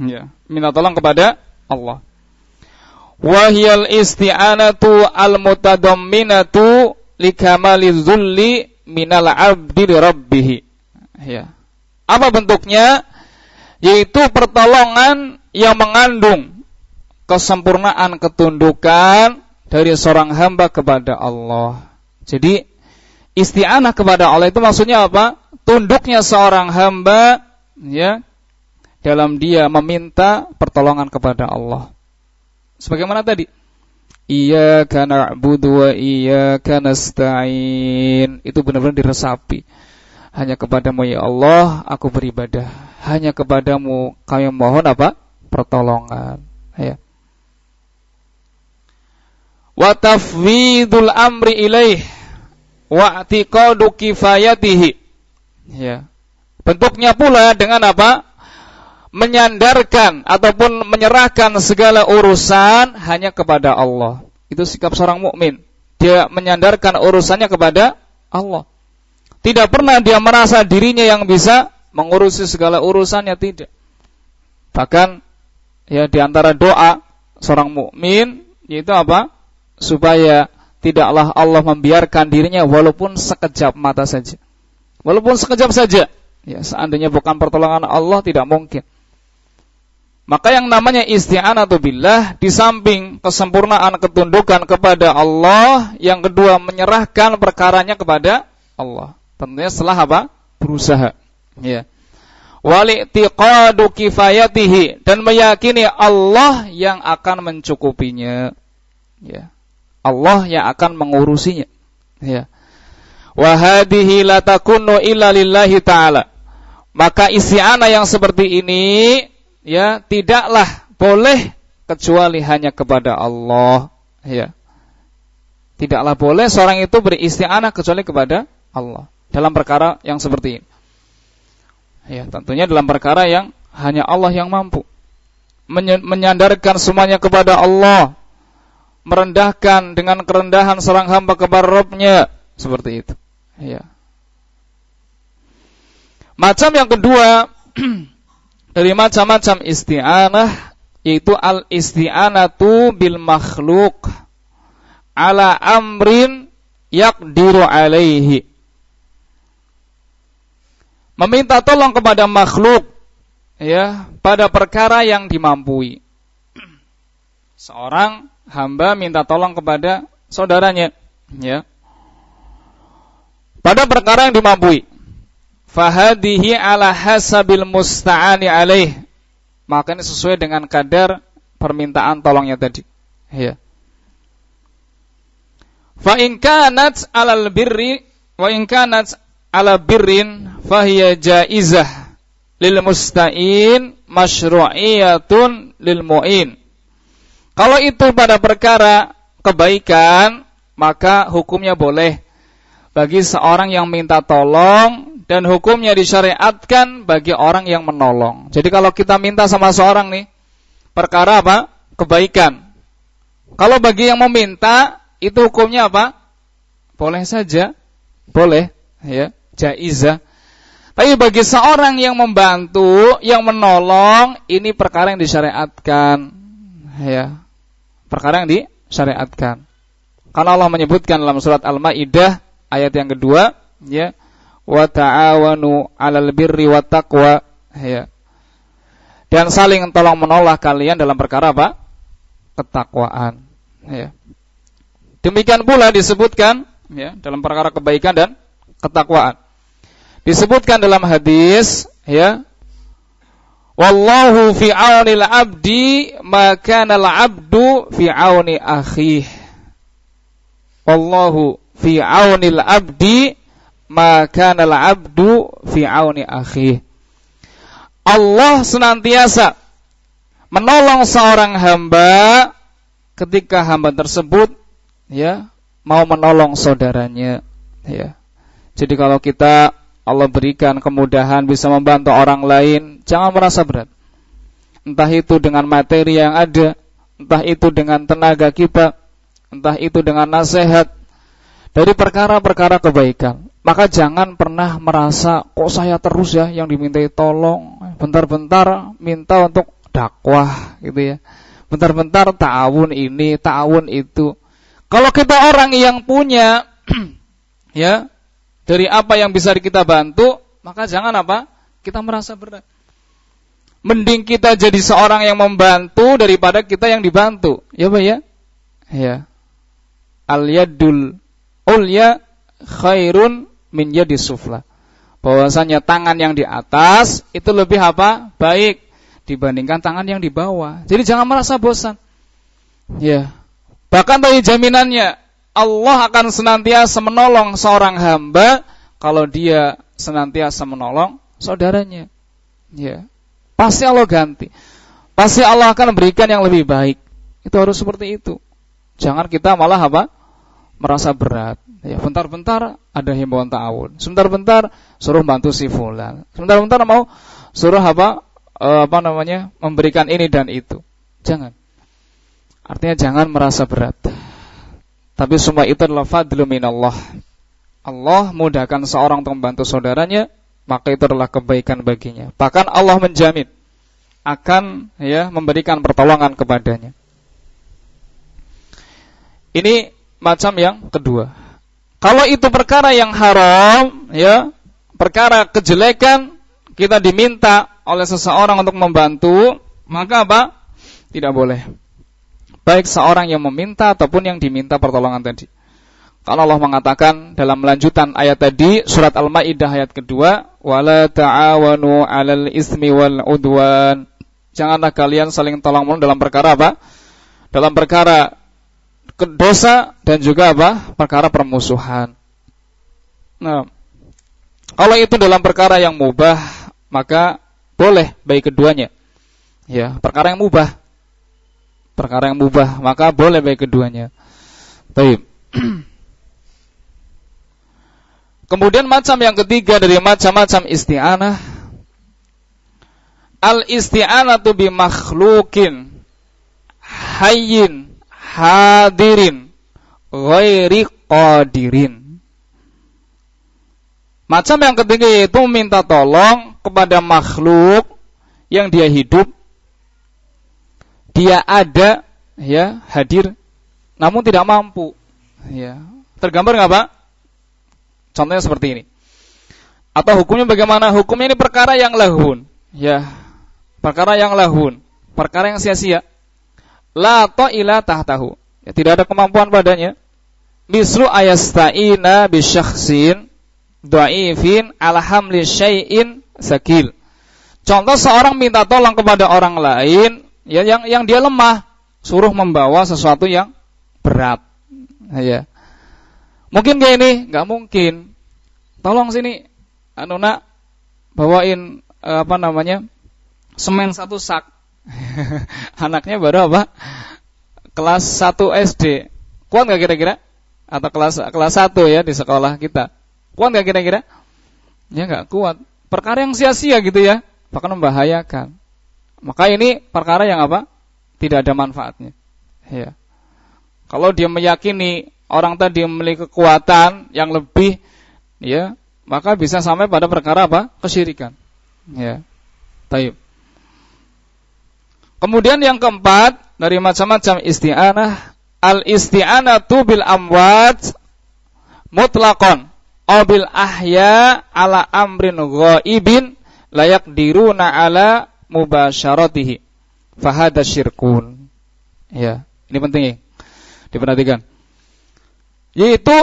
Ya, minta tolong kepada Allah. Wahiyal isti'anatu al-mutadamminatu likamali zulli minal abdi rabbih. Ya. Apa bentuknya? Yaitu pertolongan yang mengandung kesempurnaan ketundukan dari seorang hamba kepada Allah. Jadi isti'anah kepada Allah itu maksudnya apa? Tunduknya seorang hamba ya dalam dia meminta pertolongan kepada Allah. Sebagaimana tadi, Iyyaka na'budu wa iyyaka nasta'in. Itu benar-benar diresapi. Hanya kepadamu ya Allah aku beribadah. Hanya kepadamu kami mohon apa? Pertolongan. Ya wa tafwidul amri ilaih wa i'tiqadu kifayatihi. Ya. Bentuknya pula dengan apa? Menyandarkan ataupun menyerahkan segala urusan hanya kepada Allah. Itu sikap seorang mukmin. Dia menyandarkan urusannya kepada Allah. Tidak pernah dia merasa dirinya yang bisa mengurusi segala urusannya tidak. Bahkan ya di antara doa seorang mukmin yaitu apa? supaya tidaklah Allah membiarkan dirinya walaupun sekejap mata saja. Walaupun sekejap saja. Ya, seandainya bukan pertolongan Allah tidak mungkin. Maka yang namanya isti'anatu billah di samping kesempurnaan ketundukan kepada Allah, yang kedua menyerahkan perkaranya kepada Allah. Tentunya setelah apa? Berusaha. Ya. Wali'tiqadu kifayatihi dan meyakini Allah yang akan mencukupinya. Ya. Allah yang akan mengurusinya. Ya. Wa hadhihi la takunu illa lillahi taala. Maka isti'anah yang seperti ini ya tidaklah boleh kecuali hanya kepada Allah. Ya. Tidaklah boleh seorang itu beristi'anah kecuali kepada Allah dalam perkara yang seperti ini. Ya, tentunya dalam perkara yang hanya Allah yang mampu menyandarkan semuanya kepada Allah merendahkan dengan kerendahan seorang hamba kepada Rabbnya seperti itu. Ya. Macam yang kedua dari macam-macam isti'anah yaitu al isti'anatu bil makhluk ala amrin yakdiru alaihi. Meminta tolong kepada makhluk ya pada perkara yang dimampui. Seorang hamba minta tolong kepada saudaranya, ya. Pada perkara yang dimampui. Fahadihi ala hasabil musta'ani alaih. Maka ini sesuai dengan kadar permintaan tolongnya tadi. Ya. Fa in kanat alal birri wa in kanat ala birrin fahiya jaizah lil musta'in masyru'iyatun lil mu'in. Kalau itu pada perkara kebaikan, maka hukumnya boleh bagi seorang yang minta tolong dan hukumnya disyariatkan bagi orang yang menolong. Jadi kalau kita minta sama seorang nih, perkara apa? Kebaikan. Kalau bagi yang meminta, itu hukumnya apa? Boleh saja. Boleh, ya, jaizah. Tapi bagi seorang yang membantu, yang menolong, ini perkara yang disyariatkan. Ya perkara yang disyariatkan. Karena Allah menyebutkan dalam surat Al-Maidah ayat yang kedua, ya, wa ta'awanu 'alal birri wat taqwa, ya. Dan saling tolong menolak kalian dalam perkara apa? Ketakwaan, ya. Demikian pula disebutkan ya dalam perkara kebaikan dan ketakwaan. Disebutkan dalam hadis ya Wallahu fi al abdi maka al abdu fi auni akhih. Wallahu fi al abdi maka al abdu fi auni akhih. Allah senantiasa menolong seorang hamba ketika hamba tersebut ya mau menolong saudaranya ya. Jadi kalau kita Allah berikan kemudahan bisa membantu orang lain, jangan merasa berat. Entah itu dengan materi yang ada, entah itu dengan tenaga kita, entah itu dengan nasihat dari perkara-perkara kebaikan. Maka jangan pernah merasa kok saya terus ya yang dimintai tolong, bentar-bentar minta untuk dakwah gitu ya. Bentar-bentar ta'awun ini, ta'awun itu. Kalau kita orang yang punya ya dari apa yang bisa kita bantu, maka jangan apa? Kita merasa berat. Mending kita jadi seorang yang membantu daripada kita yang dibantu. Ya, Pak ya? Ya. Al yadul ulya khairun min yadi sufla. Bahwasanya tangan yang di atas itu lebih apa? Baik dibandingkan tangan yang di bawah. Jadi jangan merasa bosan. Ya. Bahkan tadi jaminannya Allah akan senantiasa menolong seorang hamba kalau dia senantiasa menolong saudaranya. Ya. Pasti Allah ganti. Pasti Allah akan memberikan yang lebih baik. Itu harus seperti itu. Jangan kita malah apa? merasa berat. Ya, bentar-bentar ada himbauan ta'awun. Sebentar-bentar suruh bantu si fulan. Sebentar-bentar mau suruh apa? uh, apa namanya memberikan ini dan itu. Jangan. Artinya jangan merasa berat. Tapi semua itu adalah fadlu minallah. Allah mudahkan seorang untuk membantu saudaranya, maka itu adalah kebaikan baginya. Bahkan Allah menjamin akan ya memberikan pertolongan kepadanya. Ini macam yang kedua. Kalau itu perkara yang haram, ya, perkara kejelekan, kita diminta oleh seseorang untuk membantu, maka apa? Tidak boleh. Baik seorang yang meminta ataupun yang diminta pertolongan tadi. Kalau Allah mengatakan dalam lanjutan ayat tadi surat Al-Maidah ayat kedua, wala ta'awanu 'alal ismi wal udwan. Janganlah kalian saling tolong menolong dalam perkara apa? Dalam perkara dosa dan juga apa? Perkara permusuhan. Nah, kalau itu dalam perkara yang mubah, maka boleh bagi keduanya. Ya, perkara yang mubah. Perkara yang mubah, maka boleh bagi keduanya. Baik. Kemudian macam yang ketiga dari macam-macam isti'anah Al isti'anatu bi makhlukin hayyin hadirin ghairi qadirin Macam yang ketiga yaitu minta tolong kepada makhluk yang dia hidup, dia ada, ya hadir, namun tidak mampu. Ya, tergambar nggak pak? Contohnya seperti ini. Atau hukumnya bagaimana? Hukumnya ini perkara yang lahun, ya, perkara yang lahun, perkara yang sia-sia. La ila tahtahu. Ya, tidak ada kemampuan padanya. Mislu ayasta'ina bisyakhsin dhaifin ala hamli syai'in sakil. Contoh seorang minta tolong kepada orang lain ya yang yang dia lemah, suruh membawa sesuatu yang berat. Ya. Mungkin kayak ini? Nggak mungkin. Tolong sini, anu bawain eh, apa namanya semen satu sak. Anaknya baru apa? Kelas 1 SD. Kuat nggak kira-kira? Atau kelas kelas 1 ya di sekolah kita. Kuat nggak kira-kira? Ya nggak kuat perkara yang sia-sia gitu ya, bahkan membahayakan. Maka ini perkara yang apa? Tidak ada manfaatnya. Ya. Kalau dia meyakini orang tadi memiliki kekuatan yang lebih, ya, maka bisa sampai pada perkara apa? Kesyirikan. Ya. Taib. Kemudian yang keempat dari macam-macam isti'anah, al isti'anatu bil amwat mutlakon abil ahya ala amrin ghaibin layak diruna ala mubasyaratihi. Fahada syirkun. Ya ini penting ya. Diperhatikan. Yaitu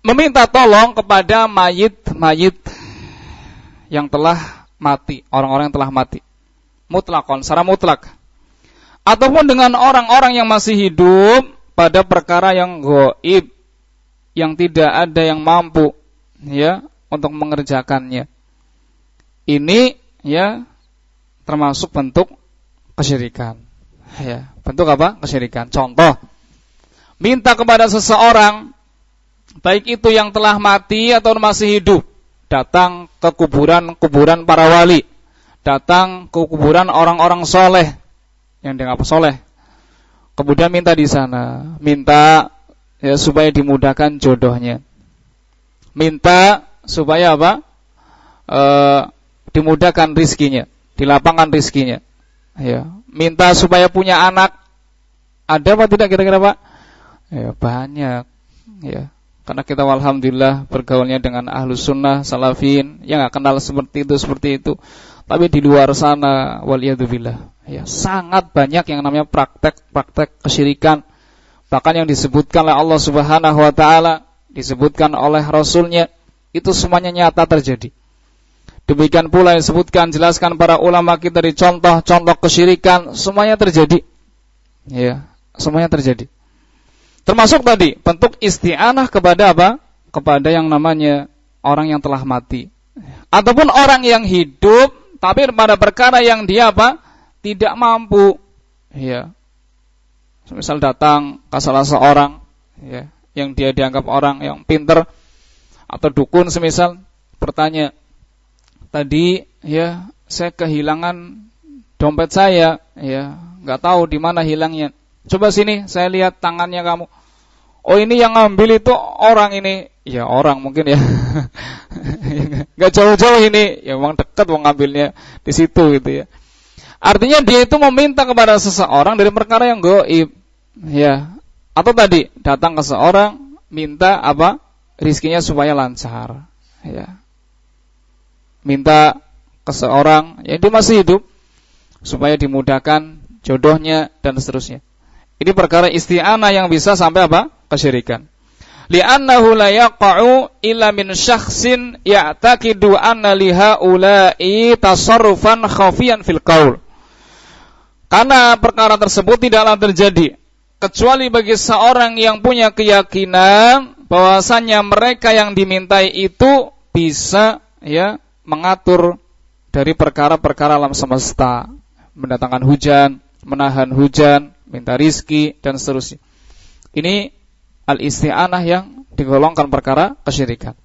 meminta tolong kepada mayit-mayit yang telah mati orang-orang yang telah mati. Mutlakon secara mutlak. Ataupun dengan orang-orang yang masih hidup pada perkara yang goib yang tidak ada yang mampu ya untuk mengerjakannya. Ini ya termasuk bentuk kesyirikan. Ya, bentuk apa? Kesyirikan. Contoh, minta kepada seseorang baik itu yang telah mati atau masih hidup, datang ke kuburan-kuburan para wali, datang ke kuburan orang-orang soleh yang dianggap soleh, kemudian minta di sana, minta ya supaya dimudahkan jodohnya, minta supaya apa? E, dimudahkan rizkinya, dilapangkan rizkinya, ya, minta supaya punya anak, ada apa tidak kira-kira pak? Ya banyak, ya. Karena kita alhamdulillah bergaulnya dengan ahlus sunnah salafin yang nggak kenal seperti itu seperti itu. Tapi di luar sana waliyadzubillah. Ya sangat banyak yang namanya praktek-praktek kesyirikan. Bahkan yang disebutkan oleh Allah Subhanahu wa taala disebutkan oleh rasulnya itu semuanya nyata terjadi demikian pula yang disebutkan jelaskan para ulama kita di contoh-contoh kesyirikan semuanya terjadi ya semuanya terjadi Termasuk tadi bentuk isti'anah kepada apa? Kepada yang namanya orang yang telah mati. Ataupun orang yang hidup tapi pada perkara yang dia apa? Tidak mampu. Ya. Misal datang ke salah seorang ya, yang dia dianggap orang yang pinter atau dukun semisal bertanya tadi ya saya kehilangan dompet saya ya nggak tahu di mana hilangnya Coba sini, saya lihat tangannya kamu. Oh ini yang ngambil itu orang ini, ya orang mungkin ya, nggak jauh-jauh ini, ya memang dekat mau ngambilnya di situ gitu ya. Artinya dia itu meminta kepada seseorang dari perkara yang goib, ya. Atau tadi datang ke seorang minta apa rizkinya supaya lancar, ya. Minta ke seorang yang dia masih hidup supaya dimudahkan jodohnya dan seterusnya. Ini perkara isti'anah yang bisa sampai apa? Kesyirikan. Li'annahu la yaqa'u illa min syakhsin ya'taqidu anna lihaula'i tasarrufan khafiyan fil qaul. Karena perkara tersebut tidaklah terjadi kecuali bagi seorang yang punya keyakinan bahwasanya mereka yang dimintai itu bisa ya mengatur dari perkara-perkara alam semesta, mendatangkan hujan, menahan hujan, minta rizki dan seterusnya. Ini al-isti'anah yang digolongkan perkara kesyirikan.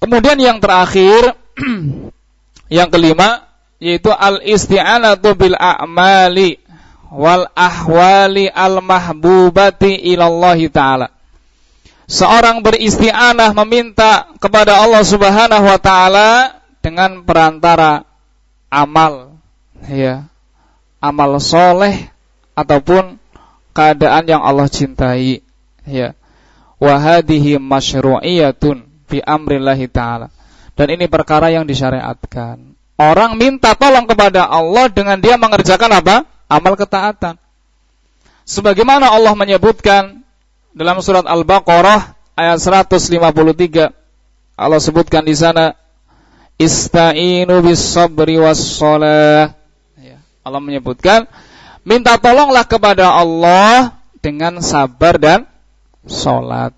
Kemudian yang terakhir yang kelima yaitu al-isti'anatu bil a'mali wal ahwali al mahbubati ilallahi taala. Seorang beristi'anah meminta kepada Allah Subhanahu wa taala dengan perantara amal ya. Amal soleh ataupun keadaan yang Allah cintai ya. Wa hadhihi masyru'iyatun fi amrillahi taala. Dan ini perkara yang disyariatkan. Orang minta tolong kepada Allah dengan dia mengerjakan apa? Amal ketaatan. Sebagaimana Allah menyebutkan dalam surat Al-Baqarah ayat 153 Allah sebutkan di sana istainu bis sabri was ya. Allah menyebutkan minta tolonglah kepada Allah dengan sabar dan sholat.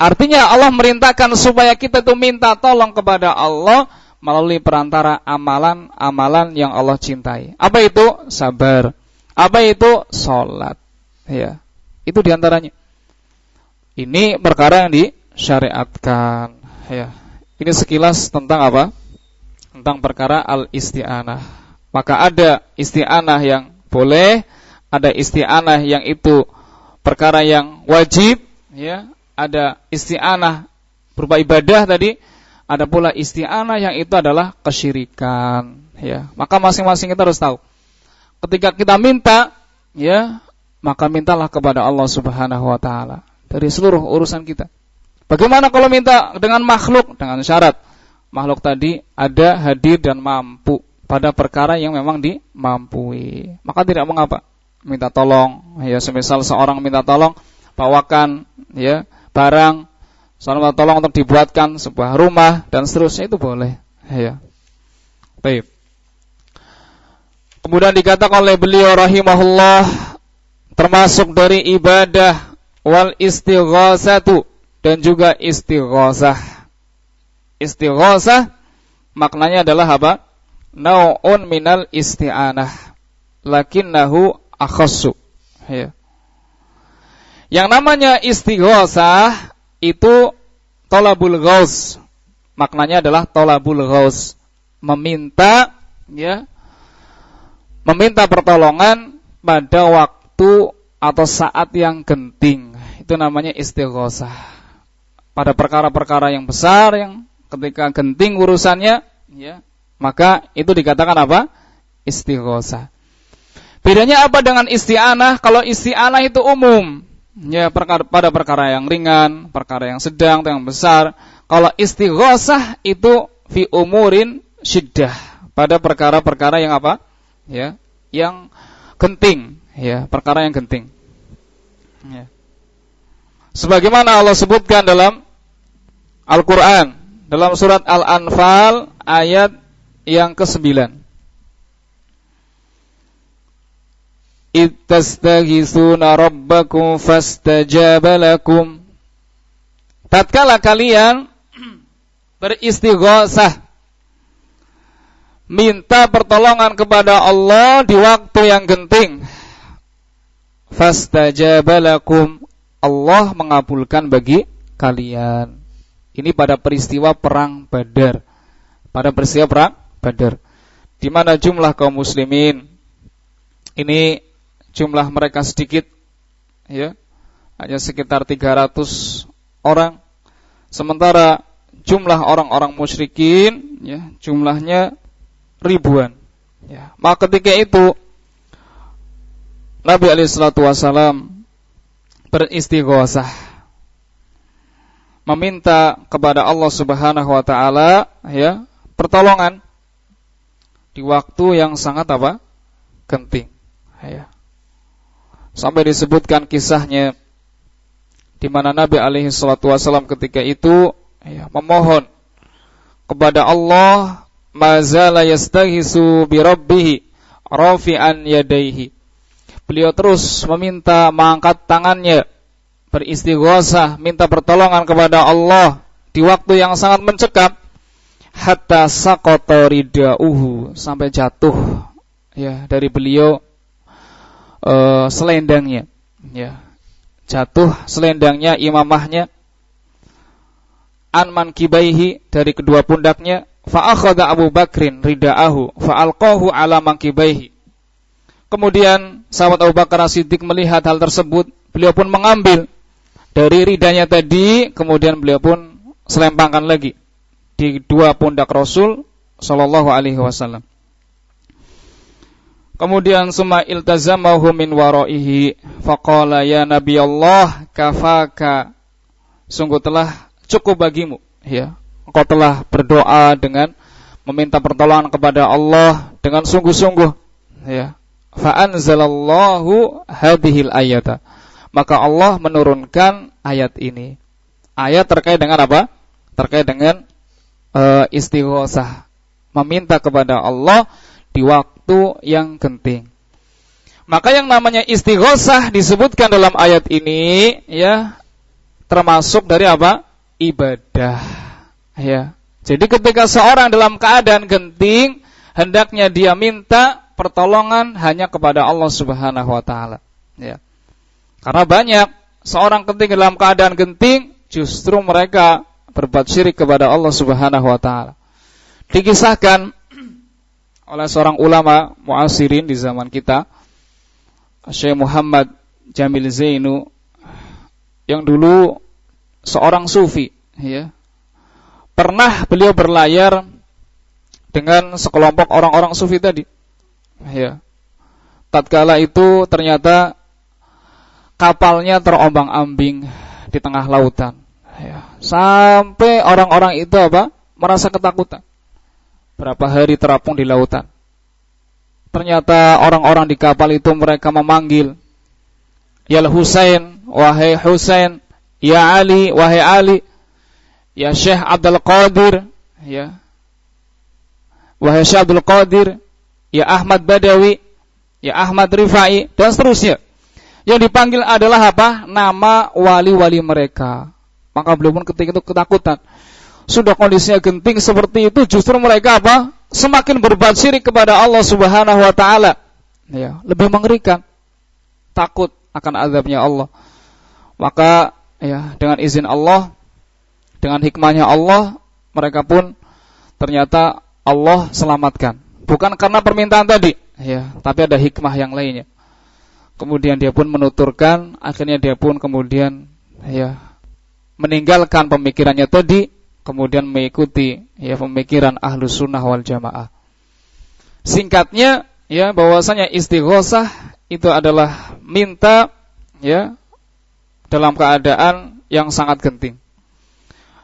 Artinya Allah merintahkan supaya kita itu minta tolong kepada Allah melalui perantara amalan-amalan yang Allah cintai. Apa itu? Sabar. Apa itu? Sholat. Ya, itu di antaranya. Ini perkara yang disyariatkan. Ya, ini sekilas tentang apa? Tentang perkara al-isti'anah. Maka ada isti'anah yang boleh, ada isti'anah yang itu perkara yang wajib, ya, ada isti'anah berupa ibadah tadi, ada pula isti'anah yang itu adalah kesyirikan, ya. Maka masing-masing kita harus tahu. Ketika kita minta, ya, maka mintalah kepada Allah Subhanahu wa taala dari seluruh urusan kita. Bagaimana kalau minta dengan makhluk dengan syarat makhluk tadi ada hadir dan mampu pada perkara yang memang dimampui. Maka tidak mengapa minta tolong ya semisal seorang minta tolong bawakan ya barang minta tolong untuk dibuatkan sebuah rumah dan seterusnya itu boleh ya. Baik. Kemudian dikatakan oleh beliau rahimahullah termasuk dari ibadah wal istighosatu dan juga istighosah. Istighosah maknanya adalah apa? nau'un minal isti'anah lakinnahu akhassu ya. Yang namanya istighosah itu tolabul ghaus. Maknanya adalah tolabul ghaus, meminta ya meminta pertolongan pada waktu atau saat yang genting. Itu namanya istighosah. Pada perkara-perkara yang besar yang ketika genting urusannya, ya, maka itu dikatakan apa? Istighosah. Bedanya apa dengan isti'anah? Kalau isti'anah itu umum, ya perkara, pada perkara yang ringan, perkara yang sedang, yang besar. Kalau istighosah itu fi umurin syiddah, pada perkara-perkara yang apa? Ya, yang genting, ya, perkara yang genting. Ya. Sebagaimana Allah sebutkan dalam Al-Qur'an dalam surat Al-Anfal ayat yang ke-9. Ittastaghisuna rabbakum fastajaba lakum. Tatkala kalian beristighosah minta pertolongan kepada Allah di waktu yang genting. Fastajaba lakum. Allah mengabulkan bagi kalian. Ini pada peristiwa perang Badar. Pada peristiwa perang Badar. Di mana jumlah kaum muslimin ini jumlah mereka sedikit ya. Hanya sekitar 300 orang. Sementara jumlah orang-orang musyrikin ya, jumlahnya ribuan. Ya. Maka ketika itu Nabi alaihi salatu beristighosah meminta kepada Allah Subhanahu wa taala ya pertolongan di waktu yang sangat apa? genting. Ya. Sampai disebutkan kisahnya di mana Nabi alaihi salatu wasalam ketika itu ya, memohon kepada Allah mazala yastaghisu bi rabbih rafi'an yadaihi beliau terus meminta mengangkat tangannya beristighosah minta pertolongan kepada Allah di waktu yang sangat mencekam. Hatta saqata ridauhu sampai jatuh ya dari beliau uh, selendangnya ya. Jatuh selendangnya imamahnya. Anman kibaihi dari kedua pundaknya. Fa akhadha Abu Bakrin ridaahu fa alqahu ala mankibaihi Kemudian sahabat Abu Bakar Siddiq melihat hal tersebut, beliau pun mengambil dari ridanya tadi, kemudian beliau pun selempangkan lagi di dua pundak Rasul Shallallahu Alaihi Wasallam. Kemudian summa iltazamahu min waraihi faqala ya Nabi Allah kafaka? Sungguh telah cukup bagimu ya. Engkau telah berdoa dengan meminta pertolongan kepada Allah dengan sungguh-sungguh ya fa'anzalallahu hadhil ayata. Maka Allah menurunkan ayat ini. Ayat terkait dengan apa? Terkait dengan uh, istighosah. Meminta kepada Allah di waktu yang genting. Maka yang namanya istighosah disebutkan dalam ayat ini ya termasuk dari apa? ibadah. Ya. Jadi ketika seorang dalam keadaan genting hendaknya dia minta pertolongan hanya kepada Allah Subhanahu wa taala. Ya. Karena banyak seorang ketika dalam keadaan genting justru mereka berbuat syirik kepada Allah Subhanahu wa taala. Dikisahkan oleh seorang ulama muasirin di zaman kita, Syekh Muhammad Jamil Zainu yang dulu seorang sufi, ya. Pernah beliau berlayar dengan sekelompok orang-orang sufi tadi ya. Tatkala itu ternyata kapalnya terombang-ambing di tengah lautan. Ya. Sampai orang-orang itu apa? Merasa ketakutan. Berapa hari terapung di lautan. Ternyata orang-orang di kapal itu mereka memanggil, Ya Husain, wahai Husain, Ya Ali, wahai Ali, Ya Syekh Abdul Qadir, ya. Wahai Syekh Abdul Qadir, ya Ahmad Badawi, ya Ahmad Rifai, dan seterusnya. Yang dipanggil adalah apa? Nama wali-wali mereka. Maka beliau pun ketika itu ketakutan. Sudah kondisinya genting seperti itu, justru mereka apa? Semakin berbuat syirik kepada Allah Subhanahu wa taala. Ya, lebih mengerikan. Takut akan azabnya Allah. Maka ya dengan izin Allah dengan hikmahnya Allah mereka pun ternyata Allah selamatkan bukan karena permintaan tadi. Ya tapi ada hikmah yang lainnya. Kemudian dia pun menuturkan akhirnya dia pun kemudian ya meninggalkan pemikirannya tadi kemudian mengikuti ya pemikiran ahlus sunnah wal jamaah. Singkatnya ya bahwasanya istighosah itu adalah minta ya dalam keadaan yang sangat genting.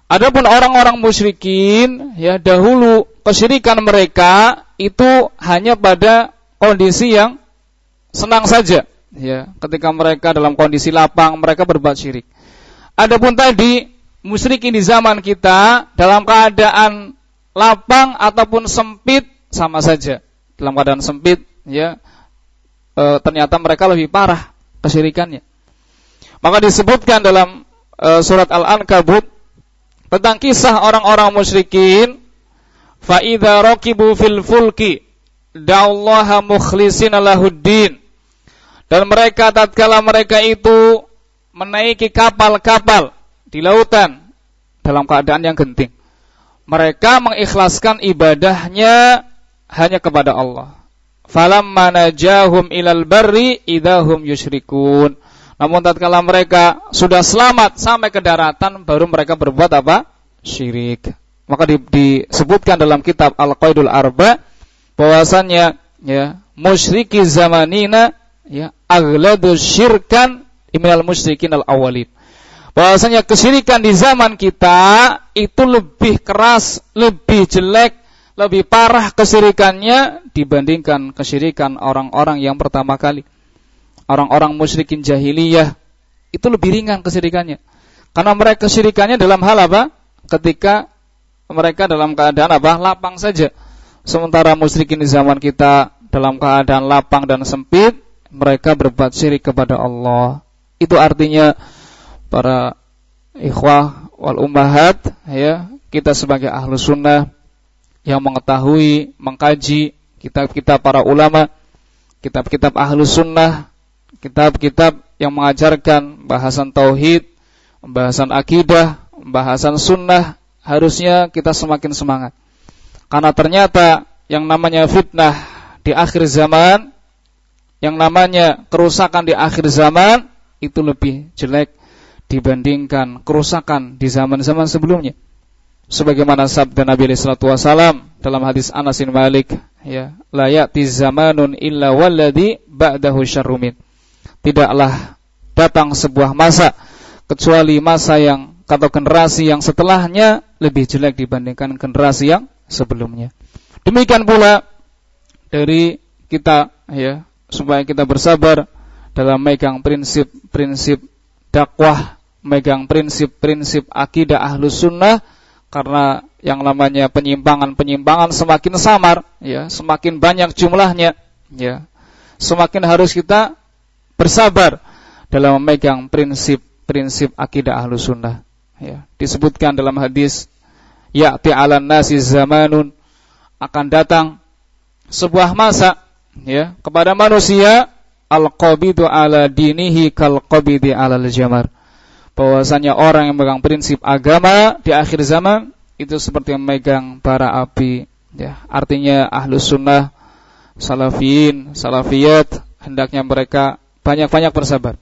Adapun orang-orang musyrikin ya dahulu kesyirikan mereka itu hanya pada kondisi yang senang saja ya ketika mereka dalam kondisi lapang mereka berbuat syirik. Adapun tadi musyrikin di zaman kita dalam keadaan lapang ataupun sempit sama saja dalam keadaan sempit ya e, ternyata mereka lebih parah kesyirikannya. Maka disebutkan dalam e, surat Al-Ankabut tentang kisah orang-orang musyrikin fa idza raqibu fil fulki da'allaha mukhlishina lahuddin dan mereka tatkala mereka itu menaiki kapal-kapal di lautan dalam keadaan yang genting mereka mengikhlaskan ibadahnya hanya kepada Allah. Falamma najahum ilal barri idahum yusyrikun. Namun tatkala mereka sudah selamat sampai ke daratan baru mereka berbuat apa? Syirik. Maka di, disebutkan dalam kitab Al-Qaidul Arba bahwasannya ya musyriki zamanina ya aghladu syirkan iminal musyrikin al-awwalin. Bahwasanya kesyirikan di zaman kita itu lebih keras, lebih jelek lebih parah kesyirikannya dibandingkan kesyirikan orang-orang yang pertama kali. Orang-orang musyrikin jahiliyah itu lebih ringan kesyirikannya. Karena mereka kesyirikannya dalam hal apa? Ketika mereka dalam keadaan apa? Lapang saja. Sementara musyrikin di zaman kita dalam keadaan lapang dan sempit, mereka berbuat syirik kepada Allah. Itu artinya para ikhwah wal ummahat ya, kita sebagai ahlu sunnah yang mengetahui, mengkaji kitab-kitab para ulama, kitab-kitab ahlus sunnah, kitab-kitab yang mengajarkan bahasan tauhid, bahasan akidah, bahasan sunnah, harusnya kita semakin semangat. Karena ternyata yang namanya fitnah di akhir zaman, yang namanya kerusakan di akhir zaman, itu lebih jelek dibandingkan kerusakan di zaman-zaman sebelumnya sebagaimana sabda Nabi sallallahu wasallam dalam hadis Anas bin Malik ya la ya'ti zamanun illa walladhi ba'dahu syarrumin tidaklah datang sebuah masa kecuali masa yang atau generasi yang setelahnya lebih jelek dibandingkan generasi yang sebelumnya demikian pula dari kita ya supaya kita bersabar dalam megang prinsip-prinsip dakwah megang prinsip-prinsip akidah ahlus sunnah karena yang namanya penyimpangan-penyimpangan semakin samar, ya, semakin banyak jumlahnya, ya. Semakin harus kita bersabar dalam memegang prinsip-prinsip akidah ahlu sunnah. Ya. Disebutkan dalam hadis, ya'ti ala nasi zamanun. Akan datang sebuah masa ya kepada manusia al-qabidu ala dinihi kal qabidi ala al-jamar. Bahwasanya orang yang memegang prinsip agama di akhir zaman itu seperti memegang bara api ya. Artinya ahlus sunnah salafiyin salafiyat hendaknya mereka banyak-banyak bersabar.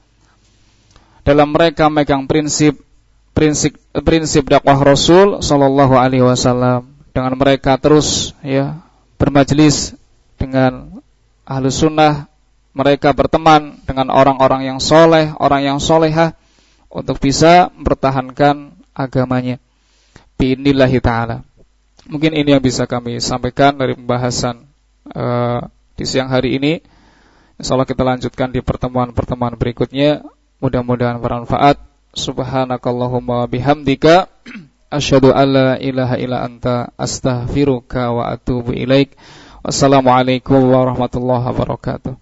Dalam mereka memegang prinsip prinsip prinsip dakwah Rasul Shallallahu Alaihi Wasallam dengan mereka terus ya bermajelis dengan ahlus sunnah mereka berteman dengan orang-orang yang soleh orang yang solehah untuk bisa mempertahankan agamanya. Biinillahi ta'ala. Mungkin ini yang bisa kami sampaikan dari pembahasan uh, di siang hari ini. Insyaallah kita lanjutkan di pertemuan-pertemuan berikutnya. Mudah-mudahan bermanfaat. Subhanakallahumma bihamdika asyhadu alla ilaha illa anta astaghfiruka wa atubu ilaik. Wassalamualaikum warahmatullahi wabarakatuh.